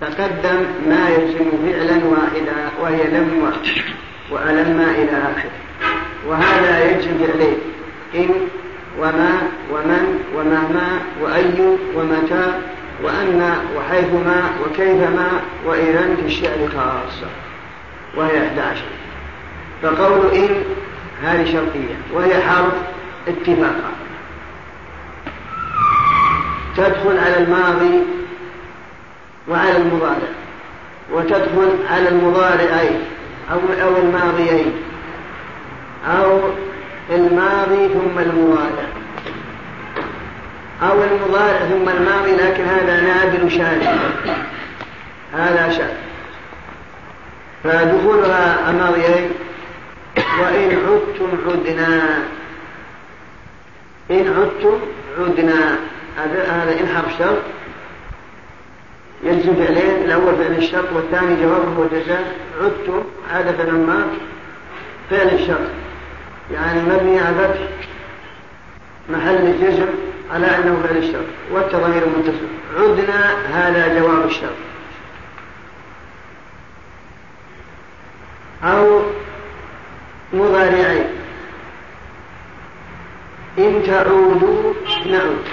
تقدم ما يلزم فعلا واحدا وهي لم وألم إلى آخره. وهذا يجب عليه. إن وما ومن ومهما وأي ومتى وأن وحيثما وكيفما وإذا في الشعر خاصة. وهي 11 فقول إن هذه شرطية. وهي حرف اتفاقا. تدخل على الماضي وعلى المضارع. وتدخل على المضارعين أو أو الماضيين. أو الماضي ثم المضارع. أو المضارع ثم الماضي لكن هذا نادر شاذ. هذا شاذ. فدخولها الماضيين. وإن عدتم عدنا. إن عدتم عدنا. هذا إن حرف شرط يلزم فعلين الأول فعل الشرط والثاني جوابه وجزاء. عدت عاد فلما فعل الشرط. يعني مبني على فتح محل الجزم على أنه فعل الشرط والتضمير متصل. عدنا هذا جواب الشرط. أو مضارعين. إن تعودوا نعود.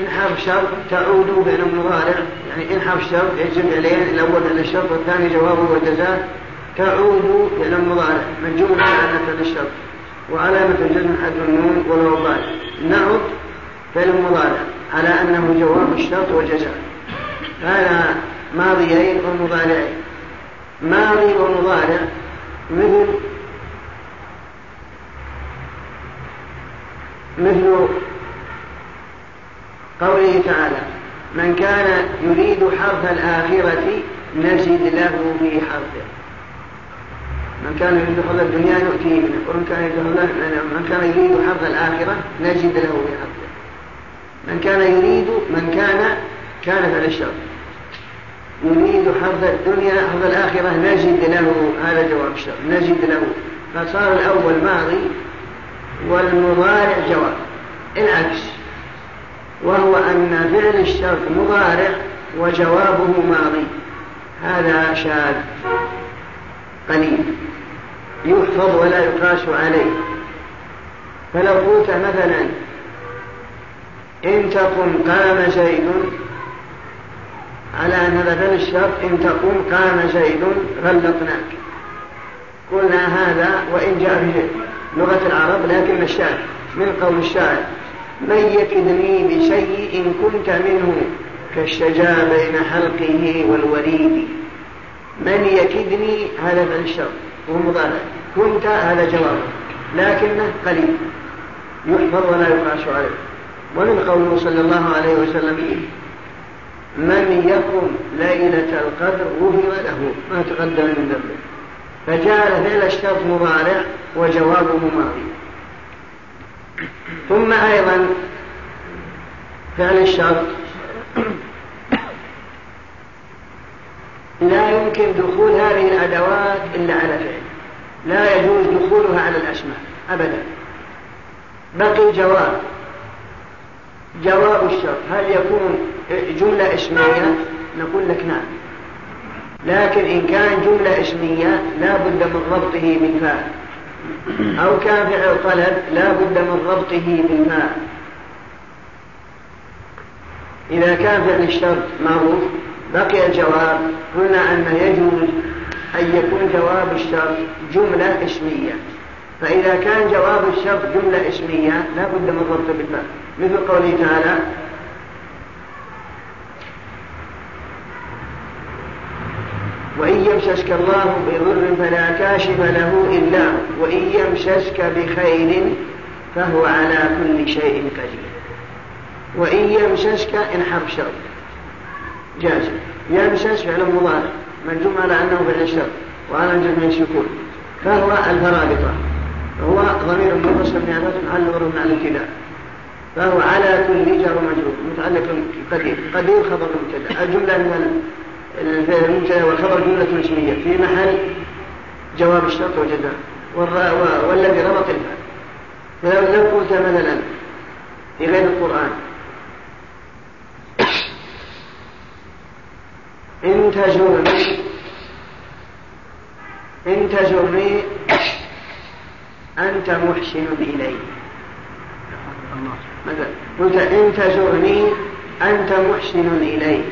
إنحاف شرط تعود بين المضارع. يعني إنحاف شرط يجب عليه الأول على الشرط والثاني جوابه وجزاء. تعود بين المضارع. مجموعة على فعل الشرط وعلامة الجزم حد النون ولو ضاد نعود فعل المضارع. على أنه جواب الشرط وجزاء. هذا ماضيين ومضارعين ماضي ومضارع مثل مثل قوله تعالى من كان يريد حرف الآخرة نجد له في حرفه من كان يريد حرف الدنيا نؤتيه منه ومن كان يريد حرف من كان يريد الآخرة نجد له في حرفه من كان يريد من كان كان على الشر يريد حرف الدنيا حرف الآخرة نجد له هذا جواب الشر نجد له. فصار الأول ماضي والمضارع جواب. العكس. وهو أن فعل الشرط مضارع وجوابه ماضي. هذا شاذ قليل. يحفظ ولا يقاس عليه. فلو قلت مثلا إن تقم قام زيد على أن هذا فعل الشرط إن تقوم قام زيد غلطناك قلنا هذا وإن جاء به لغة العرب لكن الشاعر من قول الشاعر. من يكدني بشيء إن كنت منه كالشجا بين حلقه والوريد. من يكدني هذا منشر ومضارع كنت هذا جواب. لكنه قليل. يحفظ ولا يقاس عليه. ومن قوله صلى الله عليه وسلم من يقم ليلة القدر وهي له. ما تقدم من ذنبه. فجعل فعل الشرط مضارع وجوابه ماضي. ثم أيضا فعل الشرط. لا يمكن دخول هذه الأدوات إلا على فعل. لا يجوز دخولها على الأسماء أبدا. بقي جواب. جواب الشرط. هل يكون جملة اسمية نقول لك نعم. لكن إن كان جملة اسمية لا بد من ربطه بفاعل أو كافع القلب لا بد من ربطه بالماء. إذا كان فعل الشرط معروف بقي الجواب قلنا أن يجوز أن يكون جواب الشرط جملة اسمية. فإذا كان جواب الشرط جملة اسمية لا بد من ربطه بالماء. مثل قوله تعالى وإن يمسسك الله بضر فلا كاشف له إلا وإن يمسسك بخير فهو على كل شيء قدير. وإن يمسسك إن حرف شر. جاز. يمسس فعل مضارع. من على أنه فعل الشر وعلى من السكون. فهو الفرابطة. هو ضمير منفصل نعمة على مع الابتداء فهو على كل جار مجرور. متعلق قدير. قدير خبر مبتدأ. الجملة من المبتدا والخبر جملة اسمية في محل جواب الشرط والجزاء والذي ربط الباب. ولو قلت مثلا في غير القرآن. إن تجرني إن أنت محسن إلي. مثلا إن تجرني أنت محسن إلي.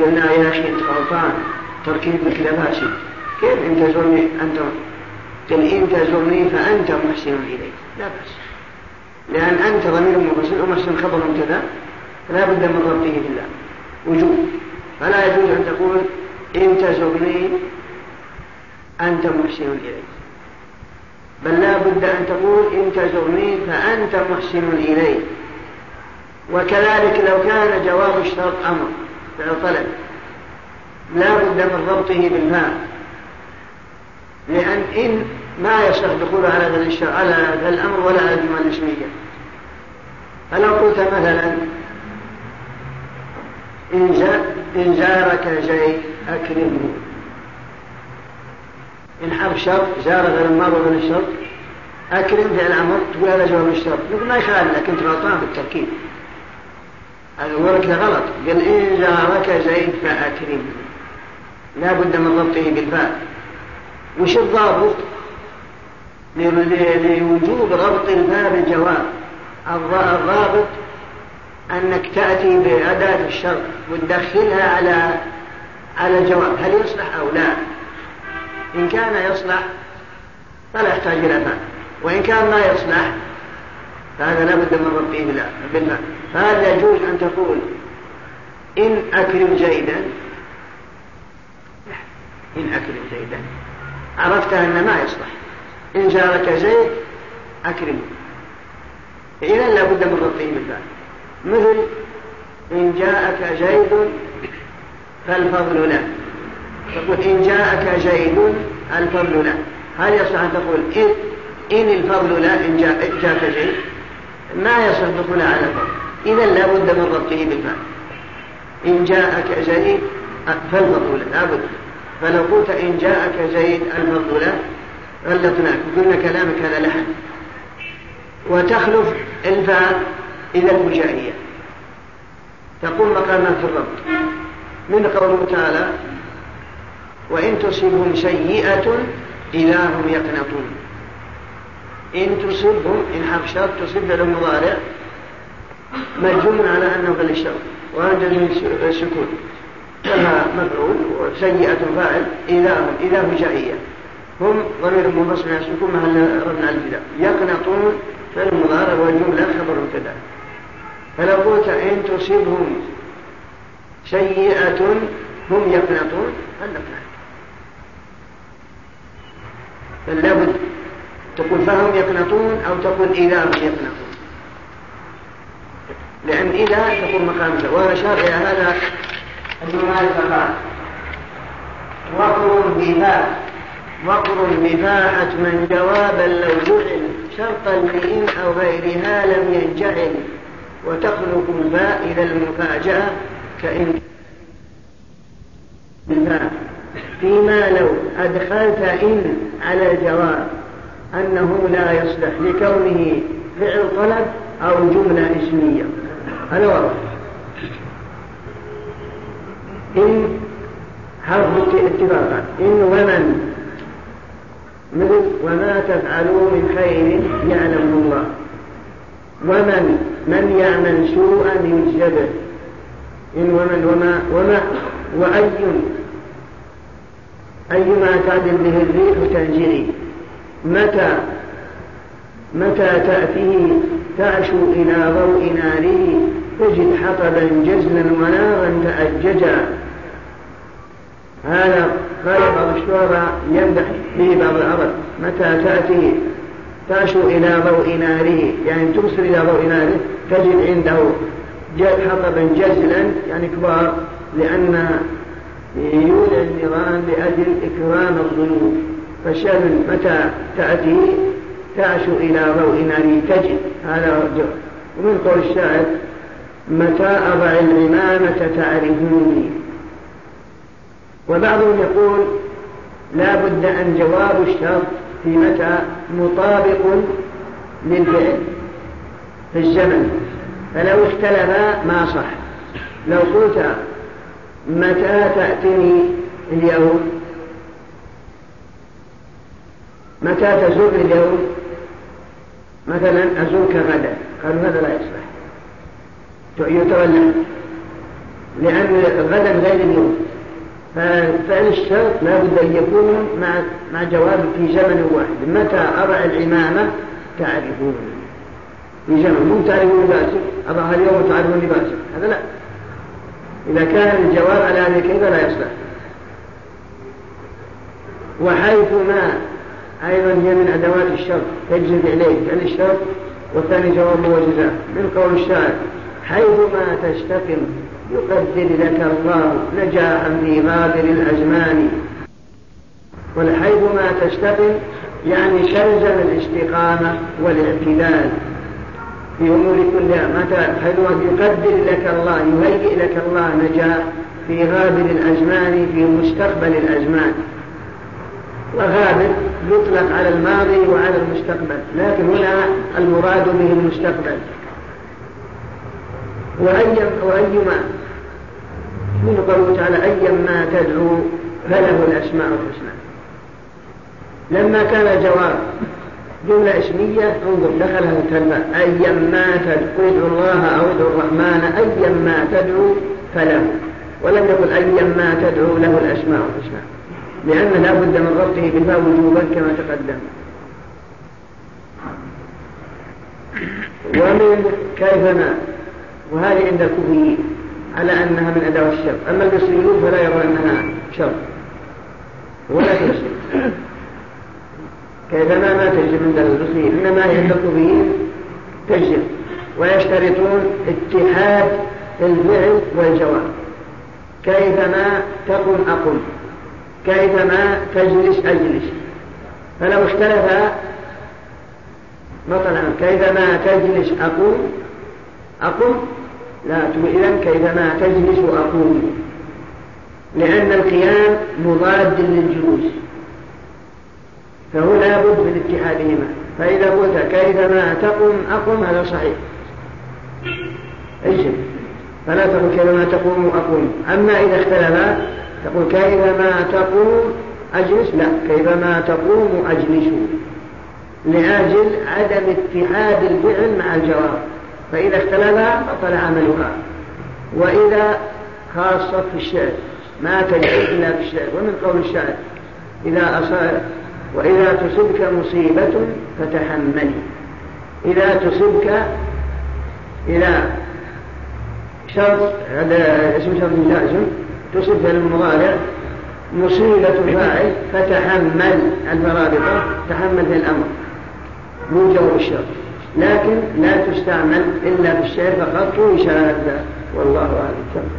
قلنا يا شيخ غلطان تركيبك لفاسد كيف انت زرني انت قل انت زرني فأنت محسن الي لا باس لأن أنت ضمير محسن ومحسن خبر كذا فلا بد من ربه بالله وجوب. فلا يجوز أن تقول انت زرني أنت محسن الي بل لا بد أن تقول انت زرني فأنت محسن الي وكذلك لو كان جواب الشرط أمر. فينطلق لا بد من ربطه بالماء. لأن إن ما يصح دخوله على هذا على الأمر ولا على الجمل الاسمية فلو قلت مثلا إن زارك شيء أكرمه إن حرف شرط زار غير الماضي من الشرط أكرم في أمر تقول هذا جواب الشر يقول ما يخالف لكن أنت غلطان بالتركيب الورك غلط. قال إن جارك زيد فأكرمه. لا بد من ضبطه بالفاء. وش الضابط؟ لوجوب ربط الفاء بالجواب. الضابط أنك تأتي بأداة الشرط وتدخلها على على الجواب. هل يصلح أو لا؟ إن كان يصلح فلا يحتاج إلى فاء. وإن كان لا يصلح هذا لابد من ربي بالله فهل يجوز أن تقول إن أكرم جيدا. إن أكرم جيدا. عرفت أن ما يصلح. إن جارك زيد أكرم. إذا لابد من ربي بالله مثل إن جاءك جيد فالفضل له. تقول إن جاءك جيد الفضل له. هل يصلح أن تقول إن؟ إن الفضل لا إن جاءك جيد ما يصدقون على الفرق إذا لا بد من ربطه بالمعنى إن جاءك زيد فالمقولة لا بد. فلو قلت إن جاءك زيد المقولة غلطناك وقلنا كلامك هذا لحن. وتخلف الفاء إذا المجائية. تقوم مقاما في الربط من قوله تعالى وإن تصبهم سيئة إذا هم يقنطون إن تصبهم إن حبشات تصب لهم مضارع مجزوم على أنه بالشر وهذا السكون. كما مفعول وسيئة فاعل إذا هم إذا جائية هم ضمير منفصل عن السكون محل رفع الابتداء يقنطون فعل مضارع والجملة خبر كذا. فلو قلت إن تصبهم سيئة هم يقنطون فلا نقنع؟ فلا لابد تقول فهم يقنطون أو تقول إذا هم يقنطون. لأن إذا تكون مقامته وأشار إلى هذا ابن قال وقر بفاء وقر بفاءة من جوابا لو جعل شرطا لإن أو غيرها لم ينجعل. وتخلق الباء إذا المفاجأة كإن فيما لو أدخلت إن على الجواب. أنه لا يصلح لكونه فعل طلب أو جملة اسمية. أنا واضح إن حرف اتفاقا. إن ومن. مثل وما تفعلوا من خير يعلمه الله. ومن. من يعمل سوءا يجزى إن ومن وما. وما. وأي. أيما تعدل به الريح تنجري. متى متى تأتيه تعشو إلى ضوء ناره تجد حطبا جزلا ونارا تأججا. هذا قال بعض الشعراء يمدح به بعض العرب متى تأتي تعشو إلى ضوء ناره يعني تبصر إلى ضوء ناره تجد عنده جد حطبا جزلا يعني كبار لأن يولى النيران لأجل إكرام الظنوب فالشمل متى تأتي تعشو إلى ضوء ناري تجد هذا رجع. ومن قول الشاعر متى أضع العمامة تعرفوني؟ وبعضهم يقول لا بد أن جواب الشرط في متى مطابق للفعل في الزمن فلو اختلف ما صح. لو قلت متى تأتني اليوم؟ متى تزور اليوم؟ مثلا أزورك غدا قالوا هذا لا يصلح. يتولى لأن غدا غير اليوم. فالشرط لا بد أن يكون مع مع جواب في زمن واحد. متى أضع العمامة؟ تعرفون. في زمن. مو تعرفون لباسك أضعها اليوم تعرفون لباسك هذا لا. إذا كان الجواب على هذه كيف لا يصلح؟ وحيث ما أيضا هي من أدوات الشر تجذب إليه فعل الشر والثاني جواب وجزاء من قول الشاعر حيثما تشتقم يقدر لك الله نجاحا في غابر الأزمان. والحيثما تشتقم يعني شرزم الاستقامة والاعتدال. في أمور كلها متى حيثما يقدر لك الله يهيئ لك الله نجاء في غابر الأزمان في مستقبل الأزمان. وغالب يطلق على الماضي وعلى المستقبل لكن هنا المراد به المستقبل. وأي وأيما من قوله تعالى أيما تدعو فله الأسماء الحسنى. لما كان جواب جملة اسمية انظر دخلها الكلمة أيما تدعو ادعو الله أو ادعو الرحمن أيما تدعو فله. ولم يقل أيما تدعو له الأسماء الحسنى. لأن لا بد من ربطه بالماء وجوبا كما تقدم. ومن كيفما وهذه عند الكوفيين على أنها من أدوات الشر. أما المصريون فلا يرون أنها شر. ولا تشر كيفما ما تجب عند المصريين إنما عند الكوفيين تجب ويشترطون اتحاد الفعل والجواب. كيفما تقم أقول. كيفما تجلس أجلس. فلو اختلف مثلا كيفما تجلس أقوم أقوم؟ لا إذا كيفما تجلس أقوم. لأن القيام مضاد للجلوس. فهو لا بد من اتحادهما. فإذا قلت كيفما تقوم أقوم هذا صحيح. أجل فلا تقل كيفما تقوم أقوم. أما إذا اختلفا تقول كيفما تقوم أجلس؟ لا كيفما تقوم أجلس. لأجل عدم اتحاد الفعل مع الجواب. فإذا اختلف بطل عملها وإذا خاصة في الشعر ما تجد إلا في الشعر ومن قول الشعر إذا أصاب وإذا تصبك مصيبة فتحملي إذا تصبك إلى شرط هذا اسم شرط تصب المضارع مصيبة فاعل فتحمل المرابطة تحمل في الأمر. موجب الشر. لكن لا تستعمل إلا في بالشيء فقط وإشارة والله أعلم.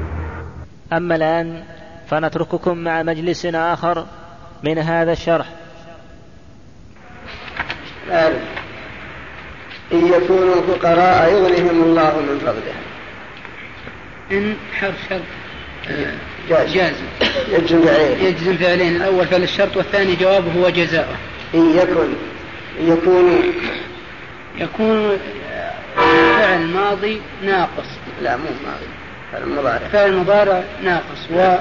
أما الآن فنترككم مع مجلس آخر من هذا الشرح. إن يكونوا فقراء يغنهم الله من فضله. إن حرف جازم يجزم فعلين يجزم فعلين الأول فعل الشرط والثاني جوابه هو جزاؤه. إن يكن يكون يكون آه، فعل ماضي ناقص. لا مو ماضي. فعل مضارع. فعل مضارع ناقص. و... نعم.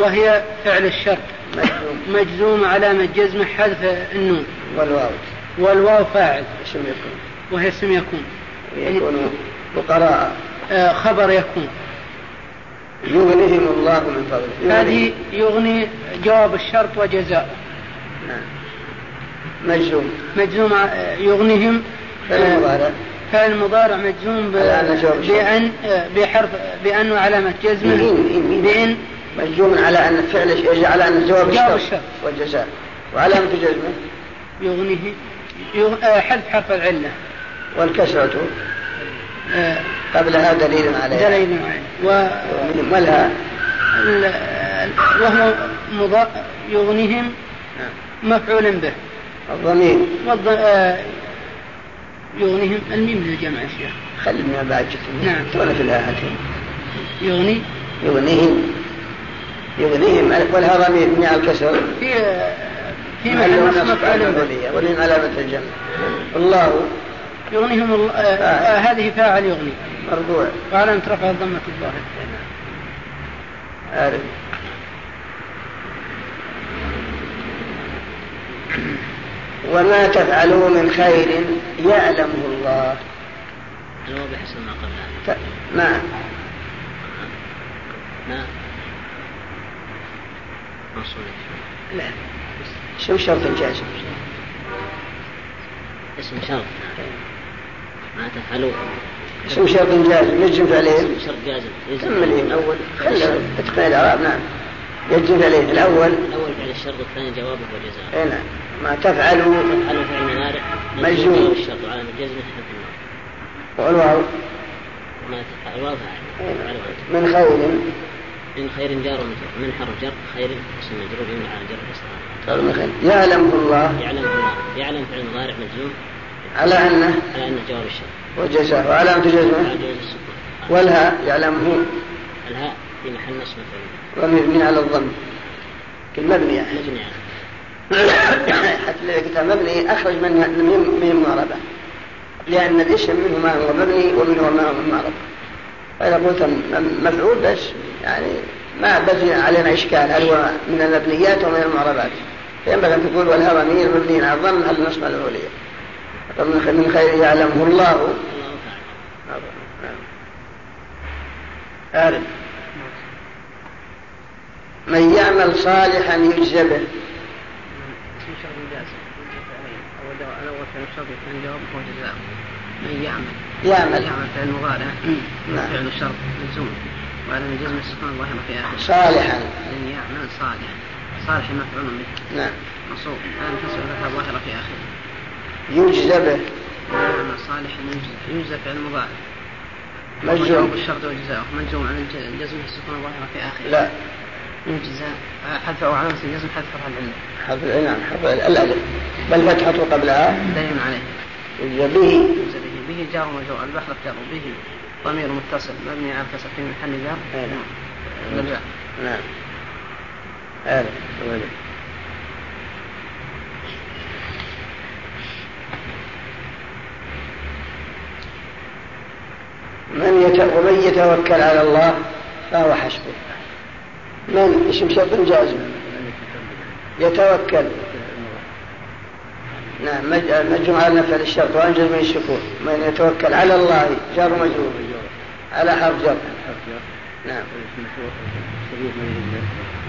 وهي فعل الشرط. مجزوم. مجزوم علامة جزمة حذف النون. والواو. والواو فاعل. اسم يكون. وهي اسم يكون. يكون فقراء آه، خبر يكون. يغنيهم الله من فضله. هذه يغني جواب الشرط وجزاء. نعم. مجزوم. مجزوم آه، يغنيهم آه، فالمضارع فالمضارع مجزوم بأن آه، بحرف بأن وعلامة جزم بأن مجزوم على أن الفعل على أن الجواب الشرط والجزاء. وعلامة جزمه. يغنيه يغ... حذف حرف العلة. والكسرة. قبلها دليل عليها. دليل عليها. ولها وهو مضاف يغنيهم نعم. مفعول به. الضمير. والض... آه، يغنيهم الميم للجمع يا شيخ. خلي من بعد نعم. تولى في الآهاتين يغني. يغنيهم. يغنيهم. ولها ضمير مع الكسر. في آه، في محل مفعول به. ولين علامة الجمع. الله يغنيهم الله آه، آه، آه، هذه فاعل يغني. مربوع. قال انت رفع ضمة الظاهر. عارف. وما تفعلوا من خير يعلمه الله. جواب حسن ما قبلها نعم نعم لا. شو شرط الجازم اسم شرط. طيب. ما حلو. اسم شرط جازم يجب عليه اسم شرط جازم. كمل الأول. خلي اتقي الأعراب نعم. يجب عليه الأول. الأول فعل الشرط والثاني جوابه والجزاء اي نعم. ما تفعلوا. تفعلوا فعل منارع مجزوم. الشرط على الجزم والواو. ما تفعلوا واضح. إيه، نعم. من خير من خير جار من حر جر خير اسم مجرور يمنع على جر الاصطلاح طيب، يعلمه الله يعلمه الله. يعلم فعل مضارع مجزوم. على أنه على أنه جواب الشرط وجزاء وعلامة جزمه والهاء يعلمه. الهاء في محل نصب ومبني على الضم. كل مبني يعني. مبني حتى الكتاب مبني أخرج من من معربة لأن الاسم منه ما هو مبني ومنه ما هو معربة فإذا قلت مفعول بس يعني ما بقي علينا إشكال هل هو من المبنيات ومن المعربات. فينبغي أن تقول والهوى مبني على الضم هل نصب العليا. من خير يعلمه الله. عارف من يعمل صالحا يجزى به. من يعمل. يعمل يعمل فعل مضارع فعل شرط ملزوم وعلى من جزم استثناء ظاهرة في آخره صالحا. من يعمل صالحا صالح مفعول به. نعم. مصروف فعل تسعة ظاهرة في آخره. يجزى به. نعم صالح يجزى يجزى فعل مضارع مجزوم. بالشرط وجزاؤه مجزوم عن الجزم السكون الظاهرة في آخره. لا. يجزى حذفه علامة الجزم حذف رفع العلة حذف العلة نعم حذف الألف بل فتحته قبلها. دليل عليه. يجزى به. يجزى به. به جار ومجرور البحر جار به ضمير متصل. مبني على الكسر في محل جار. نعم. نعم. ألف من ومن يتوكل على الله فهو حسبه. من اسم شرط جازم يتوكل. نعم مجمع على نفع الشرط. وأنجز من الشكور. من يتوكل على الله جار مجرور على حرف جر. نعم.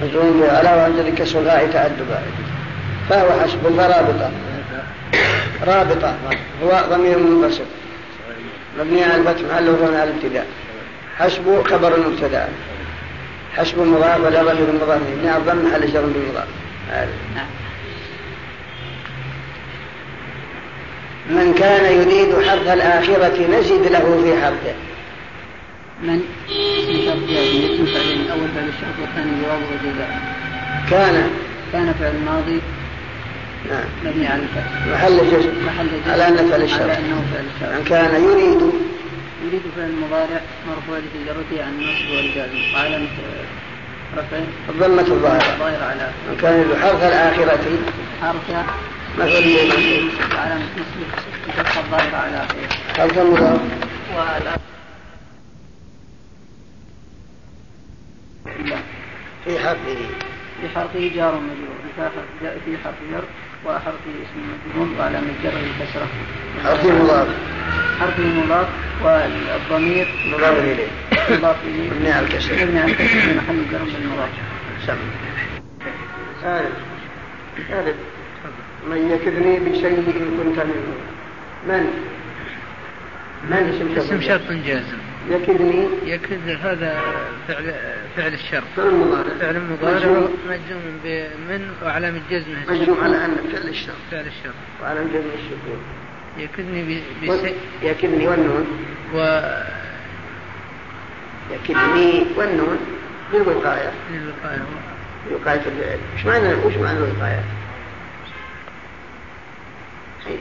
مجرور على وأنجز كسر الغاء تعدبا فهو حسب. رابطة. رابطة. هو ضمير منفصل. مبني على الفتح محل وضمن على الابتداء حسب خبر المبتدا حسب مضاف ولا غير مضاف مبني على الضم محل شر بالمضاف من كان يريد حرث الآخرة نزد له في حرثه. من؟ اسم فعل والثاني جواب وجزاء. كان. كان فعل ماضي مبني على محل جزم محل جزم على أنه فعل الشرع. على أنه فعل الشرع من كان يريد يريد فعل المضارع مرفوع لتجارته عن نصب والجازم وعلى رفعه الضمة الظاهرة. الظاهرة على أن كان يريد حرف الآخرة. حرفها مفعول على نصب الظاهرة على آخره. حرف المضارع. وعلى في حرفه. في حرفه جار ومجرور في حرف جار وحرف اسم مجرور وعلى مجر الكسرة حرف مضاف حرف مضاف والضمير مضاف إليه مضاف إليه مبني على الكسر مبني على الكسر في محل جر بالمضاف سالم سالم من يكذني بشيء إن كنت منه من من اسم شرط جازم يكدني يكد هذا فعل فعل الشر. فعل مضارع. فعل مضارع. مجزوم بمن؟ وعلامة جزمه مجزوم على أن فعل الشر. فعل الشر. وعلامة جزم الشكور. يكدني بسي يكدني والنون. و يكدني والنون للوقاية. للوقاية. وقاية الفعل. وش معنى وش معنى الوقاية؟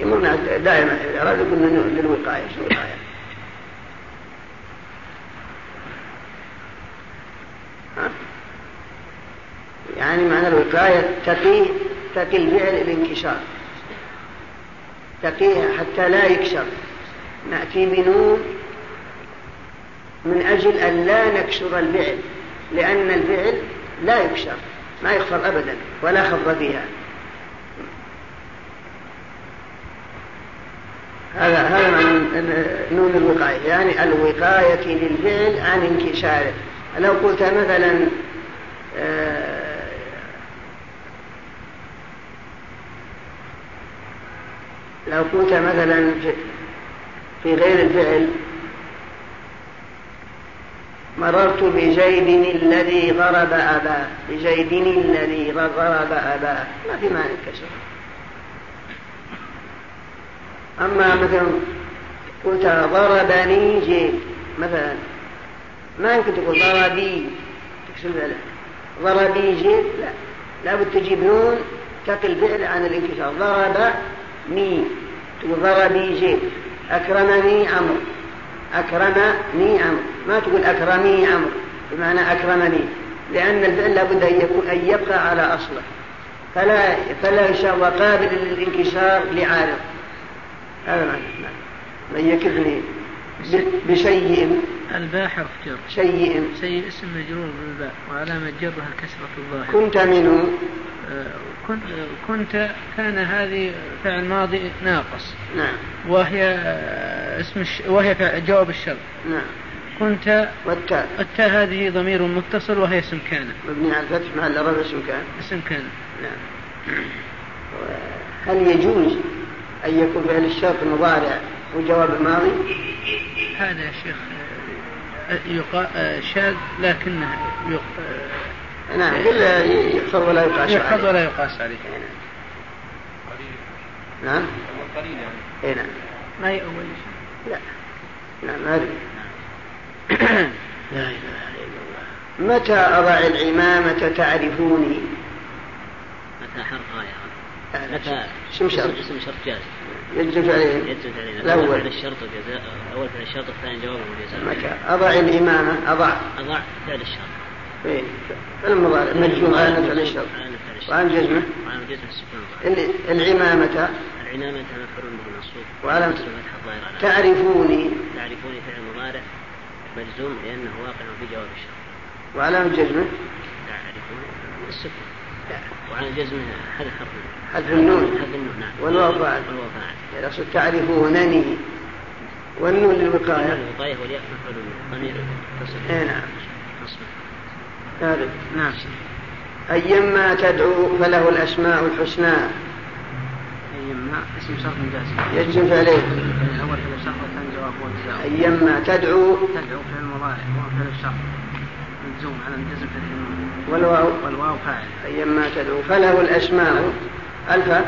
يمرنا دائما. الإعراب يقول للوقاية شو الوقاية؟ الكفاية تقي تقي الفعل الانكشار تقيها حتى لا يكشر نأتي بنون من أجل أن لا نكشر البعل لأن البعل لا يكشر ما يخفر أبدا ولا خفض فيها هذا هذا نون الوقاية. يعني الوقاية للفعل عن انكشاره لو قلت مثلا آه لو كنت مثلا في غير الفعل مررت بجيد الذي غرب أباه بجيد الذي غرب أباه ما في معنى الكسر. أما مثلا قلت ضربني جيد مثلا. ما يمكن تقول ضربي؟ تكسر لا ضربي جيد؟ لا. لابد تجيب نون تقل فعل عن الانكسار. ضرب مي وضربي جيد أكرمني عمرو أكرمني عمرو ما تقول أكرمي عمرو بمعنى أكرمني لأن الفعل لابد أن, يكون أن يبقى على أصله. فلا فلا يشاء وقابل للانكسار لعارض هذا معنى نعم. من يكفني بشيء. الباء حرف جر شيء. شيء اسم مجرور بالباء. وعلامة جرها الكسرة الظاهر. كنت منه. كنت كنت كان هذه فعل ماضي ناقص نعم. وهي آه، اسم الش... وهي جواب الشر. نعم. كنت والتاء. التاء هذه ضمير متصل وهي اسم كان. مبني على الفتح مع الاعراب اسم كان. اسم كان. نعم. هل يجوز أن يكون فعل الشرط مضارع وجواب الماضي؟ هذا يا شيخ آه، يقال آه، شاذ لكنه نعم آه، يحفظ ولا يقاس عليه. يحفظ ولا يقاس عليه. إيه، نعم. قليل يعني اي نعم. ما يؤول لا. لا ما أدري. لا إله إلا الله. متى أضع العمامة تعرفوني؟ متى حرف يا آه، متى؟ اسم شرط. اسم شرط جاز. يجلس عليه. يجلس عليه. الأول. فعل الشرط والجزاء. الأول فعل الشرط والثاني جوابه الجزاء متى؟ أضع الامامه أضع. أضع فعل الشرط. إيه المضارع مجموعة الاشرف وعن جزمة وعن جزمة العمامة العمامة مفعول به منصوب وعلامة تعرفوني. تعرفوني فعل مضارع مجزوم لأنه واقع في جواب الشرط وعلامة جزمة تعرفوني السكون وعلى الجزم هذا حرف حذف النون حذف النون نعم والواو فاعل والواو فاعل تعرفونني والنون للوقاية. الوقاية والياء مفعول به ضمير اي نعم هذا نعم. أيما تدعو فله الأسماء الحسنى. أيما. اسم شرط جازم يجزم فعليه. الأول فعل الشرط والثاني جواب أيما تدعو. تدعو فعل مضارع وفعل الشرط مجزوم على الجزم فعل والواو. والواو فاعل. أيما تدعو فله الأسماء. ألفا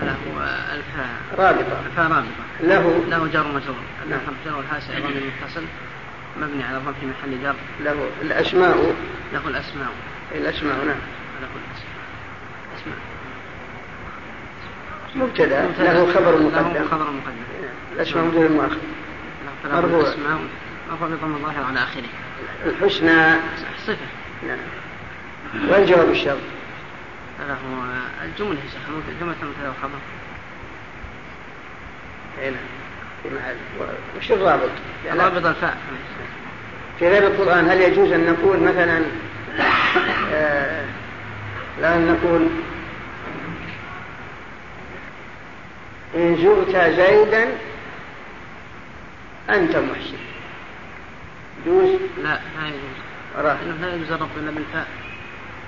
فله آه، ألفا رابطة. ألفا رابطة. له. له جار ومجرور. نعم. الحمد والحاسع والمتصل. مبني على الرفع محل جر. له الأسماء. له الأسماء. الأسماء نعم. له الأسماء. مبتدأ. له خبر مقدم. له خبر مقدم. الأسماء مبتدا مؤخر له الأسماء مرفوع بضم الظاهر على آخره. الحسنى. صفة نعم. والجواب الشر؟ له الجملة يا شيخ. جملة مبتدا وخبر اي نعم. وش الرابط؟ الرابط الفاء. في غير القرآن هل يجوز أن نقول مثلا آه لا نقول إن زرت زيدا أنت محسن. يجوز؟ لا ما يجوز. لا يجوز ربنا بالفاء.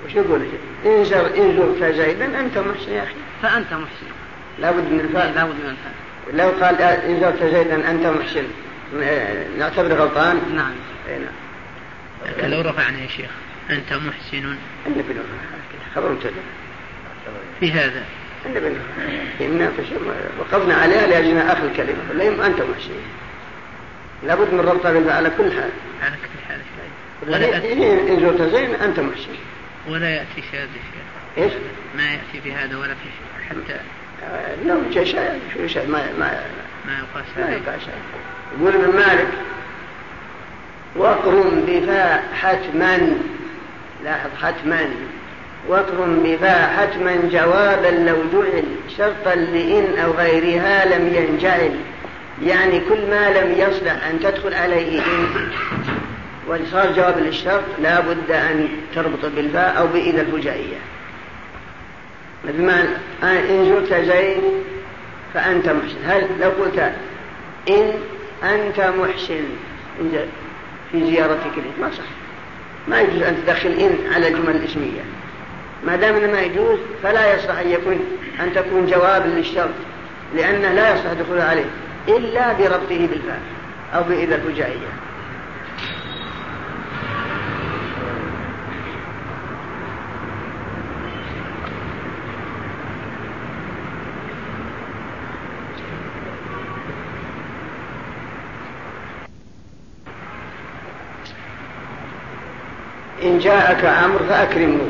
وش يقول؟ إن زرت زيدا أنت محسن يا أخي. فأنت محسن. لابد من الفاء. إيه، لابد من الفاء. لو قال آه، إن زرت زيدا أنت محسن. آه، نعتبر غلطان؟ نعم. أي نعم. لو رفعنا يا شيخ أنت محسن. النبي خبر مبتدأ. في هذا. النبي وقفنا عليها لأجل اخر الكلمة ولا أنت محسن. لابد من ربطها على كل حال. على كل حال. إن زرت زين أنت محسن. ولا يأتي في هذا الشيء إيش؟ ما يأتي بهذا ولا في شيء حتى آه، لو شيء ما ما ما يقاس ما يقاس يقول ابن مالك وقر بفاء حتما لاحظ حتما وقر بفاء حتما جوابا لو جعل شرطا لإن أو غيرها لم ينجعل. يعني كل ما لم يصلح أن تدخل عليه إن. ولصار جواب للشرط لا بد أن تربط بالفاء أو بإذا الفجائية. بمعنى إن زرت زين فأنت محسن. هل لو قلت إن أنت محسن في زيارتك لك ما صح. ما يجوز أن تدخل إن على جمل الإسمية. ما دام ما يجوز فلا يصح أن يكون أن تكون جواب للشرط لأنه لا يصح دخول عليه إلا بربطه بالفاء أو بإذا الفجائية جاءك أمر فأكرمه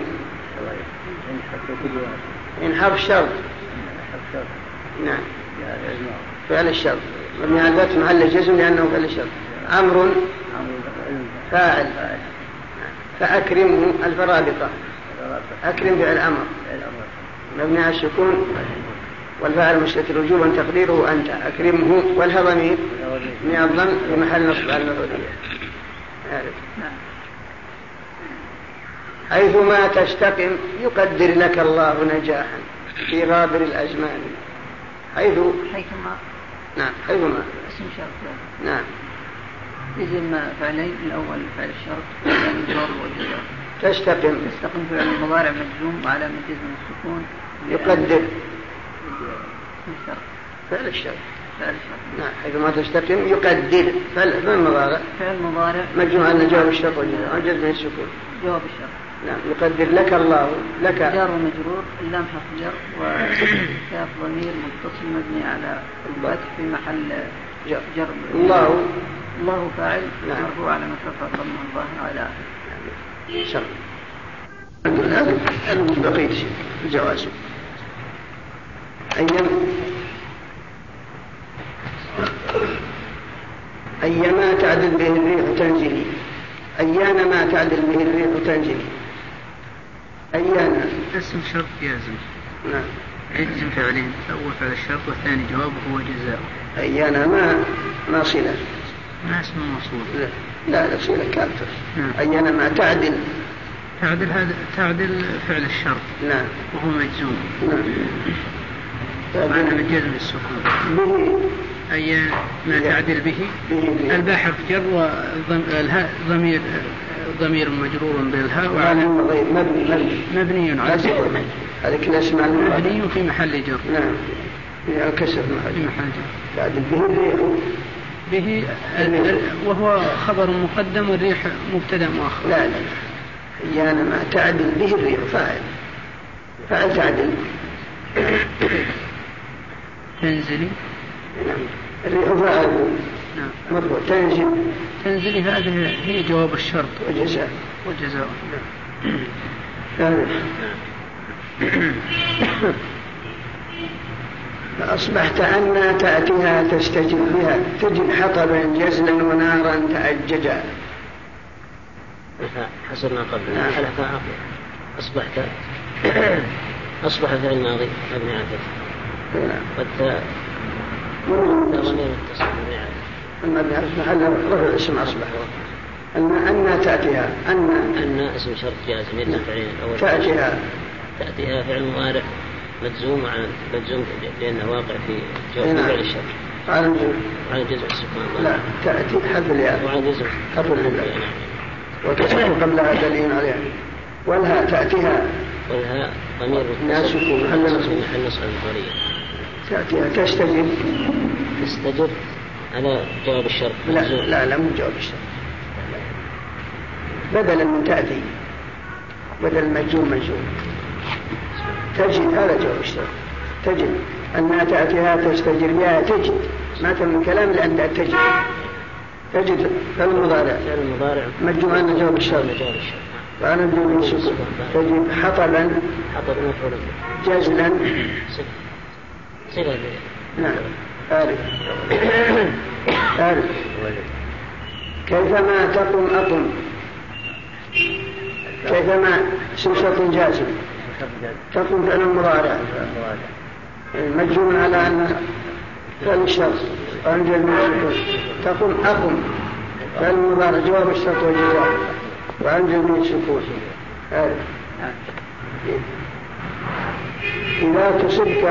إن انحرف الشرط نعم. فعل الشرط ومن ذات محل الجزم لأنه فعل الشرط أمر فاعل. فأكرمه الفرابطة أكرم فعل أمر. مبني على السكون والفاعل مستتر وجوبا تقديره أنت. أكرمه والهضمي من الظن في محل نصب على العلية نعم حيثما تشتقم يقدر لك الله نجاحا في غابر الأزمان. حيث حيثما. نعم حيثما. اسم شرط. نعم. اسم فعلين الأول فعل الشرط والثاني جار تستقم تستقم فعل المضارع مجزوم وعلى من السكون. يقدر. الشرط فعل الشرط. فعل الشرط. نعم حيثما تستقم يقدر. فعل المضارع. فعل المضارع. مجزوم على جواب الشرط وجزاء السكون جواب الشرط. نعم. يقدر لك الله لك. جار ومجرور اللام حرف جر وكاف ضمير متصل مبني على الفتح في محل جر, جر. الله. الله فاعل. نعم. مرفوع على مسافة ضم الظاهر على شر. المهم بقيت شيء. الجوازم أيام أيما تعدل به الريح تنجلي. أيان ما تعدل به الريح تنجلي. أيانا. اسم شرط يازم نعم. يجزم فعلين الأول فعل الشرط والثاني جوابه هو جزاء. أيانا ما ما صلة. ما اسم موصول لا لا, لا صلة كافر نعم. أيانا ما تعدل. تعدل هذا تعدل فعل الشرط. نعم. وهو مجزوم. نعم. معنى من جزم السكون. به. أيانا ما تعدل به. الباحر في جر وضمير ضمير مجرور بالهاء وعلى مبني مبني. مبني على هذا كنا مبني في محل جر. نعم. يعني كسر في محل جر. بعد البهر به وهو خبر مقدم والريح مبتدأ مؤخر لا لا ايانا ما تعدل به الريح فاعل. فاعل تعدل. تنزلي. نعم. الريح فاعل. نعم. تنزل تنزل هذه هي جواب الشرط. وجزاء وجزاء نعم. فأصبحت أن تأتيها تستجد بها. تجد حطبا جزلا ونارا تأججا. حسنا قبل. نعم. أصبحت. أصبح فعل ماضي مبني على الفتح قد أما بحسب هل رفع الاسم أصبح أن أن تأتيها أن أن اسم شرط جاز من الفعلين الأول. تأتيها. تأتيها فعل مضارع مجزوم عن مجزوم لأنه واقع في جواب نعم. فعل الشرط. على جزء سبحان الله. لا تأتي حرف الياء. وعن جزء حرف الياء. وتسكن قبلها دليل عليها. والها تأتيها. والها ضمير ناسك محل نصب. محل نصب تأتيها. تستجب تستجب هذا جواب الشرط. لا لا لا مو جواب الشرط. بدلا من تأتي بدل مجزوم مجزوم تجد هذا جواب الشرط. تجد أنها تأتيها تستجر بها تجد. ما من كلام لأن تجد. تجد فعل المضارع فعل المضارع مجزوم أن جواب الشرط. وأنا بدون السكون تجد حطبا حطب مفعول. جزلا صفة. نعم. ألف ألف كيفما تقم أقم كيفما صفة جازم. تقم فعل مضارع مجزوم على أن فعل الشرط أنجل من الشكر. تقم أقم فعل مضارع جواب الشرط وجواب وأنجل من الشكور. ألف إذا تصبت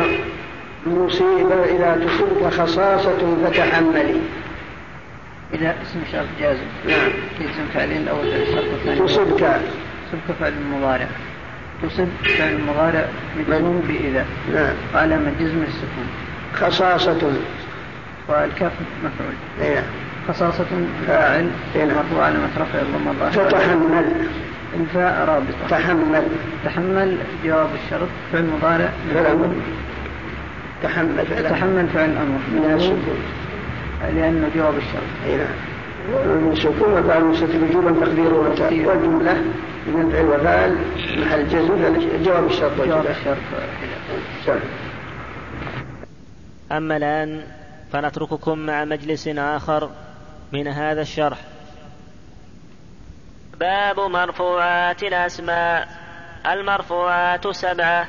مصيبة إذا تصبك خصاصة فتحملي إذا اسم شرط جازم. نعم. اسم فعلين الأول الشرط الثاني تصبك تصبك فعل المضارع تصب فعل المضارع مجزوم نعم. بإذا. نعم. وعلامة جزم السكون. خصاصة. والكاف مفعول. نعم خصاصة آه. فاعل إيه. مرفوع علامة رفع الضم الظاهر تتحمل الفاء رابطة. تحمل. تحمل جواب الشرط. فعل مضارع. فعل تحمل فعل. تحمل فعل الأمر. لأنه لأنه جواب الشرط أي نعم. يعني منصوبون وفعل مستتر وجوبا تقديره والجملة من فعل وفعل محل جزم جواب الشرط جواب الشرط نعم. أما الآن فنترككم مع مجلس آخر من هذا الشرح. باب مرفوعات الأسماء. المرفوعات سبعة.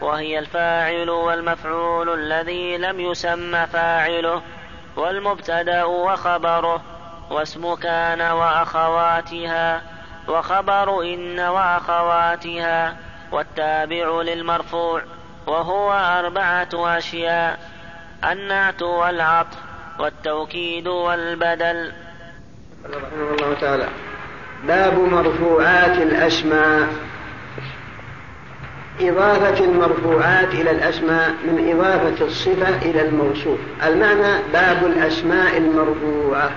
وهي الفاعل والمفعول الذي لم يسمى فاعله والمبتدا وخبره واسم كان وأخواتها وخبر إن وأخواتها والتابع للمرفوع وهو أربعة أشياء النعت والعطف والتوكيد والبدل. رحمه الله تعالى باب مرفوعات الاسماء إضافة المرفوعات إلى الأسماء من إضافة الصفة إلى الموصوف. المعنى باب الأسماء المرفوعة.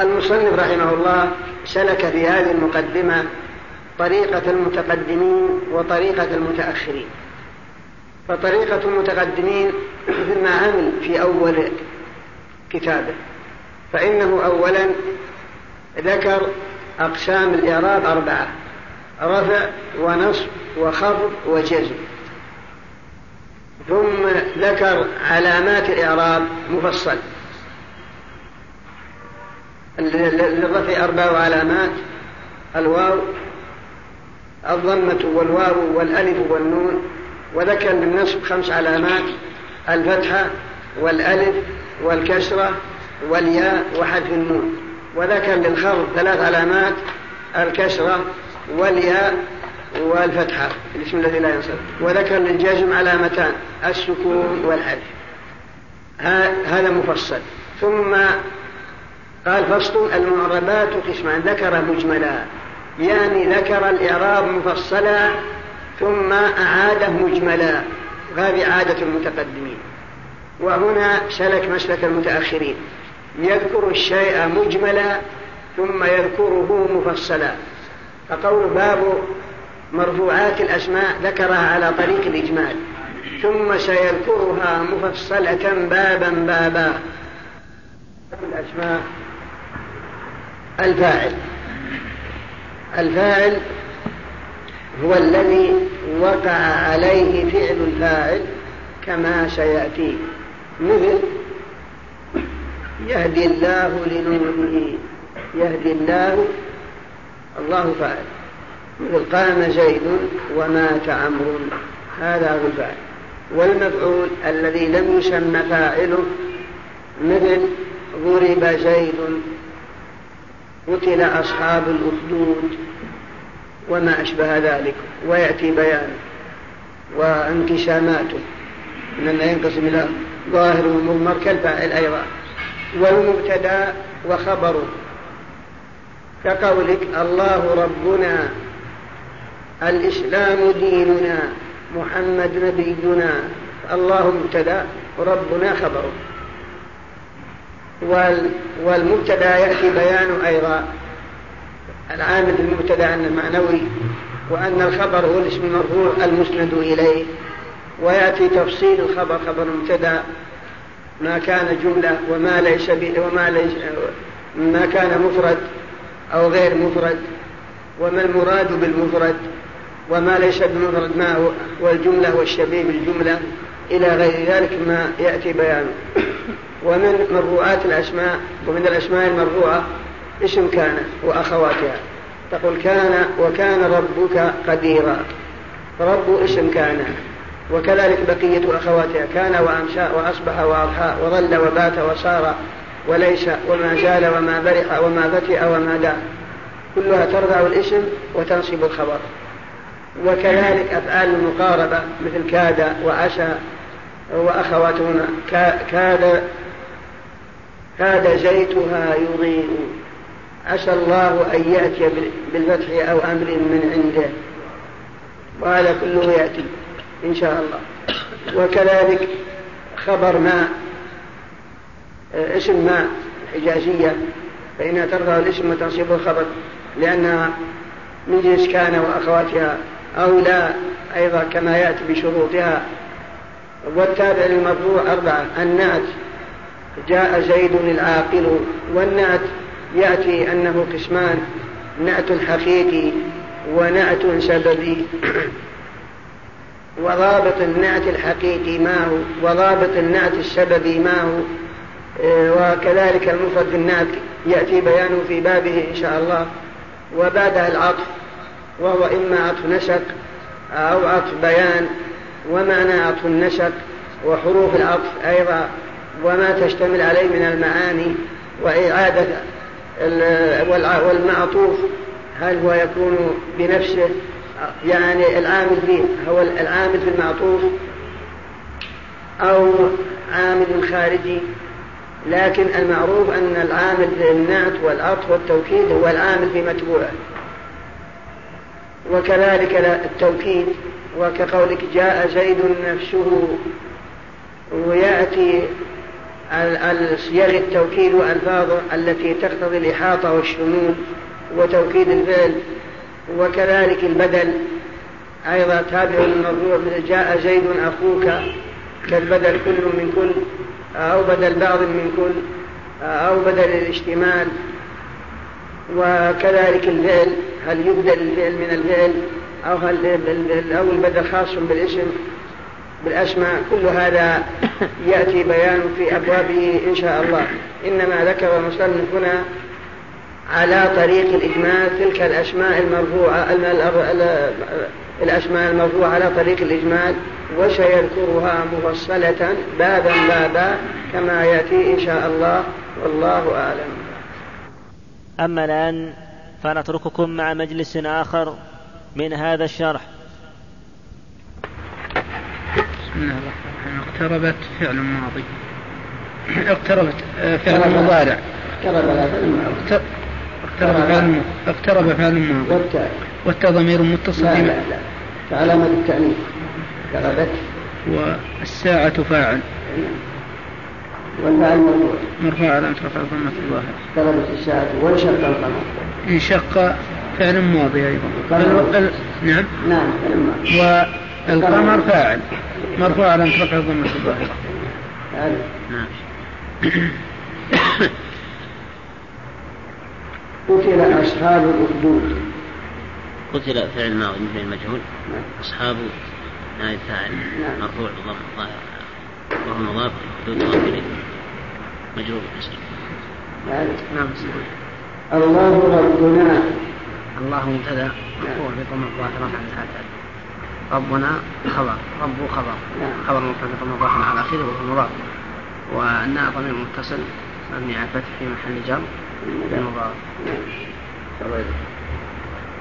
المصنف رحمه الله سلك في هذه المقدمة طريقة المتقدمين وطريقة المتأخرين. فطريقة المتقدمين مما عمل في أول كتابه. فإنه أولا ذكر أقسام الإعراب أربعة. رفع ونصب وخفض وجزم. ثم ذكر علامات الإعراب مفصل. للرفع أربع علامات الواو الضمة والواو والألف والنون وذكر للنصب خمس علامات الفتحة والألف والكسرة والياء وحذف النون. وذكر للخفض ثلاث علامات الكسرة والياء والفتحة الاسم الذي لا ينصب وذكر للجزم علامتان السكون والحذف. هذا مفصل. ثم قال فصل المعربات قسمان. ذكر مجملا. يعني ذكر الإعراب مفصلا ثم أعاده مجملا. وهذه عادة المتقدمين. وهنا سلك مسلك المتأخرين. يذكر الشيء مجملا ثم يذكره مفصلا. فقول باب مرفوعات الأسماء ذكرها على طريق الإجمال. ثم سيذكرها مفصلة بابا بابا. الأسماء الفاعل. الفاعل هو الذي وقع عليه فعل الفاعل كما سيأتي. مثل يهدي الله لنوره. يهدي الله الله فاعل. يقول قام زيد ومات عمرو. هذا هو الفاعل. والمفعول الذي لم يسمى فاعله مثل ضرب زيد قتل أصحاب الأخدود وما أشبه ذلك ويأتي بيانه وانقساماته. إنما ينقسم إلى ظاهر ومضمر كالفاعل أيضا. والمبتدا وخبره. كقولك الله ربنا الإسلام ديننا محمد نبينا الله مبتدا ربنا خبره. والمبتدأ يأتي بيانه أيضا. العامل المبتدا أن المعنوي وأن الخبر هو الاسم المرفوع المسند إليه. ويأتي تفصيل الخبر خبر مبتدأ. ما كان جملة وما ليس وما ليس ما كان مفرد. أو غير مفرد وما المراد بالمفرد وما ليس بمفرد ما هو؟ والجملة والشبيه بالجملة إلى غير ذلك ما يأتي بيانه ومن مروءات الأسماء ومن الأسماء المروءة اسم كان وأخواتها. تقول كان وكان ربك قديرا. رب اسم كان وكذلك بقية أخواتها كان وأمشى وأصبح وأضحى وظل وبات وصار وليس وما زال وما برح وما بكئ وما دع كلها ترضع الاسم وتنصب الخبر. وكذلك أفعال المقاربة مثل كاد وعسى وأخواتهما كاد كاد زيتها يضيء. عسى الله أن يأتي بالفتح أو أمر من عنده. وهذا كله يأتي إن شاء الله. وكذلك خبر ما اسم ما حجازية فإنها ترضى الاسم وتنصيب الخبر لأنها من جنس كان وأخواتها أو لا أيضا كما يأتي بشروطها. والتابع للمرفوع أربعة النعت. جاء زيد العاقل والنعت يأتي أنه قسمان نعت حقيقي ونعت سببي. وضابط النعت الحقيقي ما هو وضابط النعت السببي ما هو. إيه، وكذلك المفرد بالنعت يأتي بيانه في بابه إن شاء الله. وبعدها العطف وهو إما عطف نشق أو عطف بيان ومعنى عطف النشق وحروف العطف أيضا وما تشتمل عليه من المعاني وإعادة والمعطوف هل هو يكون بنفسه؟ يعني العامل فيه هو العامل في المعطوف أو عامل خارجي؟ لكن المعروف أن العامل للنعت والعطف والتوكيد هو العامل في متبوعه. وكذلك التوكيد وكقولك جاء زيد نفسه ويأتي يغي التوكيد وألفاظه التي تقتضي الإحاطة والشمول وتوكيد الفعل. وكذلك البدل أيضا تابع الموضوع جاء زيد أخوك كالبدل كل من كل. أو بدل بعض من كل أو بدل الاشتمال. وكذلك الفعل هل يبدل الفعل من الفعل؟ أو هل أو البدل خاص بالاسم بالأسماء؟ كل هذا يأتي بيان في أبوابه إن شاء الله. إنما ذكر مصنف هنا على طريق الإجمال تلك الأسماء المرفوعة الأسماء المرفوعة على طريق الإجمال وسيذكرها مفصلة بابا بابا كما يأتي إن شاء الله والله أعلم. أما الآن فنترككم مع مجلس آخر من هذا الشرح. بسم الله الرحمن الرحيم. اقتربت فعل ماضي. اقتربت آه، فعل مضارع. اقترب فعل اقترب فعل ماضي. والتاء. والتاء ضمير متصل لا لا لا. كعلامة التأنيث. كغدت والساعة فاعل. والفاعل مرفوع مرفوع علامة رفع في الظاهر غلبت الساعة. وانشق القمر انشق فعل ماضي أيضا. ال... نعم. نعم فعل ماضي. والقمر فاعل. مرفوع علامة رفع في الظاهر نعم. قتل أصحاب الأخدود. قتل فعل ماضي فعل مجهول. نعم. أصحاب نائب الفاعل نعم. مرفوع بضم الظاهر وهو مضاف دون مضاف إليه. مجرور بالكسر نعم. نعم، الله ربنا. الله مبتدأ مرفوع بضم الظاهر على الفاعل ربنا خبر ربه خبر. خبر مبتدأ بضم الظاهر على آخره وهو مضاف. وأن ضمير متصل مبني على الفتح في محل جر بالمضاف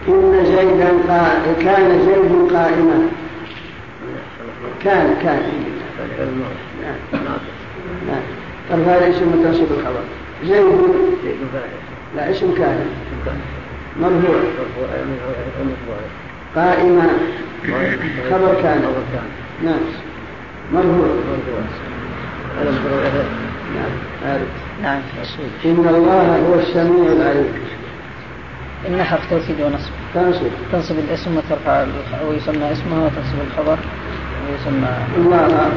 إن زيدا قائما كان زيد قائما. كان كان. نعم. هذا اسم متصل بالخبر. زيد. لا اسم كان مرفوع قائما. خبر كان. نعم. مرفوع نعم. نعم. إن الله هو السميع العليم. النحر توكيد ونصب. تنصب. تنصب الاسم وترفع ويسمى اسمها وتنصب الخبر. ويسمى الله.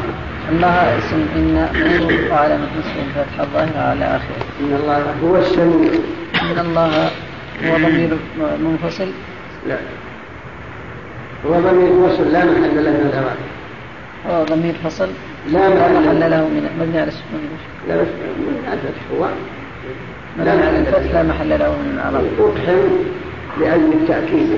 الله اسم إن منصوب على نصب الفتح الظاهر على آخره. إن الله هو السميع. إن الله هو ضمير منفصل. لا. هو ضمير منفصل. لا محل له من الأمان هو ضمير فصل. لا محل له. من مبني على السكون لا بس من الفتح هو لا محل له من العرب أقحم لأجل التأكيد.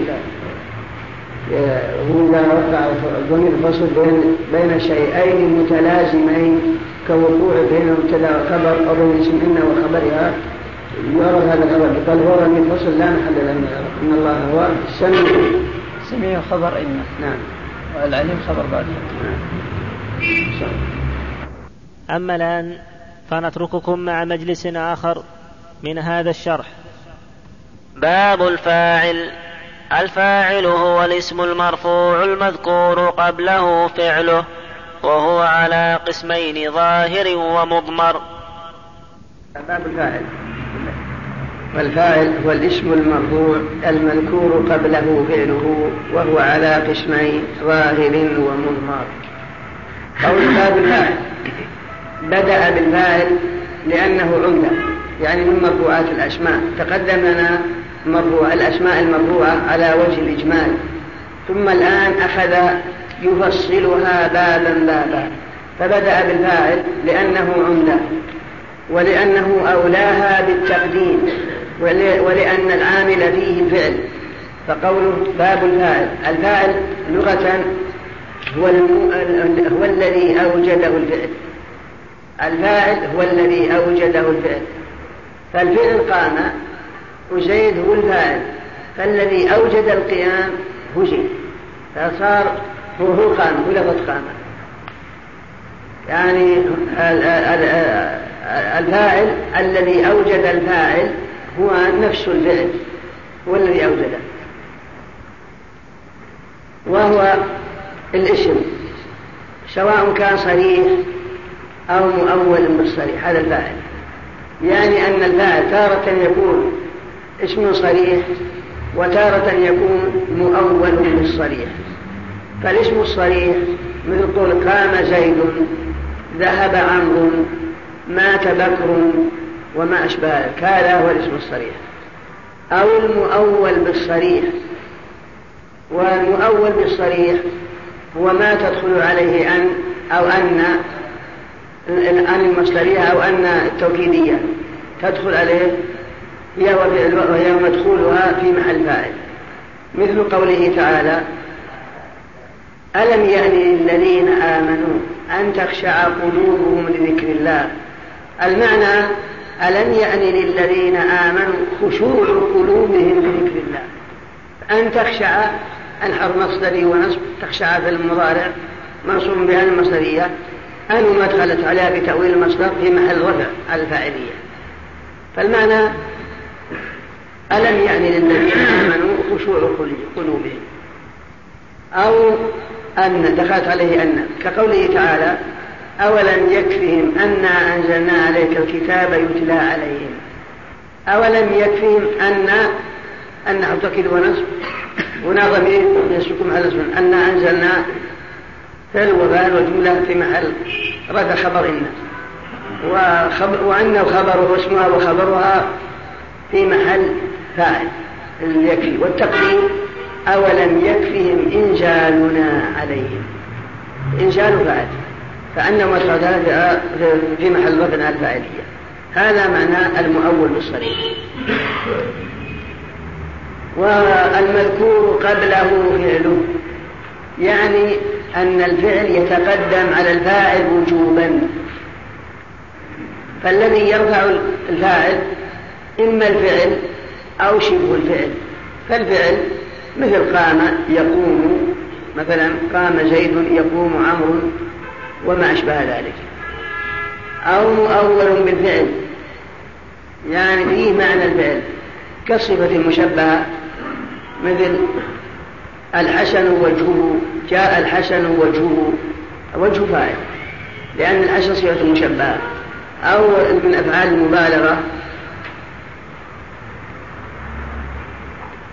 هو إذا وقع ضمير الفصل بين بين شيئين متلازمين كوقوع بين كذا وخبر. أو بين اسمنا وخبرها يرى هذا الخبر. قال ورني الفصل لا محل له من إن الله هو السميع. سميع خبر إن. نعم. والعليم خبر بعد. نعم. أما الآن فنترككم مع مجلس آخر. من هذا الشرح. باب الفاعل. الفاعل هو الاسم المرفوع المذكور قبله فعله وهو على قسمين ظاهر ومضمر. باب الفاعل. والفاعل هو الاسم المرفوع المذكور قبله فعله وهو على قسمين ظاهر ومضمر. قول باب الفاعل. بدأ بالفاعل لأنه عمدة. يعني من مرفوعات الأسماء. تقدم لنا مرفوع الأسماء المرفوعة على وجه الإجمال. ثم الآن أخذ يفصلها بابا بابا. فبدأ بالفاعل لأنه عمدة ولأنه أولاها بالتقديم ولأن العامل فيه الفعل فقوله باب الفاعل. الفاعل لغة هو, هو الذي أوجده الفعل. الفاعل هو الذي أوجده الفعل. فالفعل قام وزيد هو الفاعل فالذي أوجد القيام هو زيد فصار هو هو قام هو لفظ قام. يعني الفاعل الذي أوجد الفاعل هو نفس الفعل هو الذي أوجده. وهو الاسم سواء كان صريح أو مؤول بالصريح هذا الفاعل. يعني أن الفاعل تارة يكون اسم صريح وتارة يكون مؤول للصريح. فالاسم الصريح مثل قول قام زيد ذهب عمرو مات بكر وما أشبه ذلك. هذا هو الاسم الصريح. أو المؤول بالصريح. والمؤول بالصريح هو ما تدخل عليه أن أو أن أن المصدرية أو أن التوكيدية تدخل عليه هي وفعل وهي مدخولها في محل فاعل. مثل قوله تعالى ألم يعني للذين آمنوا أن تخشع قلوبهم لذكر الله؟ المعنى ألم يعني للذين آمنوا خشوع قلوبهم لذكر الله؟ أن تخشع الحرف مصدري ونصب تخشع في المضارع منصوب بها المصدرية. أن ما دخلت عليها بتأويل المصدر في محل رفع الفاعلية. فالمعنى ألم يعني للذين آمنوا خشوع قلوبهم؟ أو أن دخلت عليه أن كقوله تعالى أولم يكفهم أنا أنزلنا عليك الكتاب يتلى عليهم؟ أولم يكفهم أن أن أعتقد ونصب هنا ضمير يسكم على أن أنزلنا فالوبال وجملة في محل رد خبر إن. وخبر وأن الخبر واسمها وخبرها في محل فاعل. يكفي والتقدير أولم يكفهم إنزالنا عليهم. إنزال فاعل فأن مسعود في محل رد على الفاعلية. هذا معنى المؤول بالصريح. والمذكور قبله فعله يعني أن الفعل يتقدم على الفاعل وجوبا. فالذي يرفع الفاعل إما الفعل أو شبه الفعل. فالفعل مثل قام يقوم مثلا قام زيد يقوم عمرو وما أشبه ذلك. أو مؤول بالفعل يعني فيه معنى الفعل كالصفة المشبهة مثل الحسن وجهه جاء الحسن وجهه. وجه فاعل لأن الحسن صفة مشبهة. أو من أفعال المبالغة.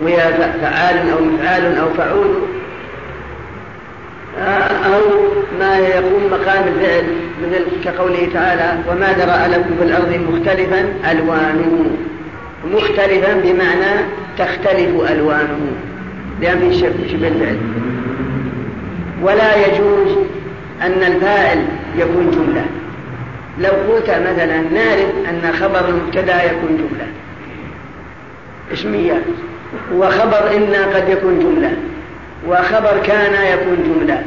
وهي فعال أو مفعال أو فعول. أو ما يقوم مقام الفعل مثل كقوله تعالى وما درأ لكم في الأرض مختلفا ألوانه. مختلفا بمعنى تختلف ألوانه. بأمر شبه الفعل. ولا يجوز أن الفاعل يكون جملة. لو قلت مثلا نعرف أن خبر المبتدا يكون جملة. اسمية وخبر إنا قد يكون جملة. وخبر كان يكون جملة.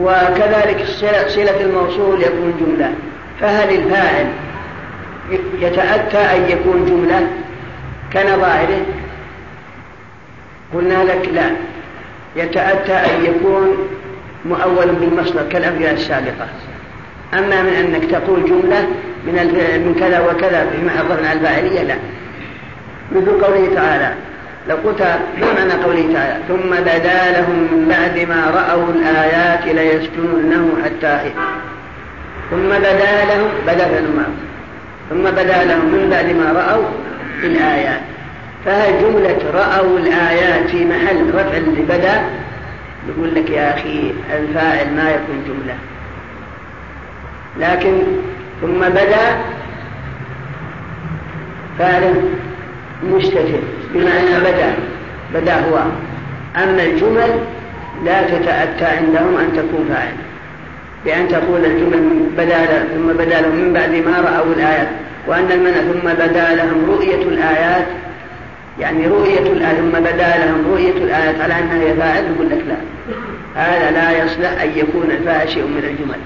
وكذلك صلة الموصول يكون جملة. فهل الفاعل يتأتى أن يكون جملة؟ كان ظاهره. قلنا لك لا. يتأتى أن يكون مؤولا بالمصدر كالأمثلة السابقة. أما من أنك تقول جملة من من كذا وكذا بما عرفنا الفاعلية لا. مثل قوله تعالى لو قلت معنى قوله تعالى؟ ثم بدا لهم من بعد ما رأوا الآيات ليسجننه حتى حين. ثم بدا لهم بدا لهم ثم بدا لهم من بعد ما رأوا الآيات. فهل جملة رأوا الآيات في محل رفع اللي بدأ يقول لك يا أخي الفاعل ما يكون جملة. لكن ثم بدأ فعل مشتتر بمعنى بدأ. بدأ هو. أما الجمل لا تتأتى عندهم أن تكون فاعل. بأن تقول الجمل بدأ ثم بدأ لهم من بعد ما رأوا الآيات. وأن المنع ثم بدأ لهم رؤية الآيات يعني رؤية الآية ثم بدا لهم رؤية الآية على أنها فاعل يقول لك لا هذا لا يصلح أن يكون الفاعل شيء من الجمل.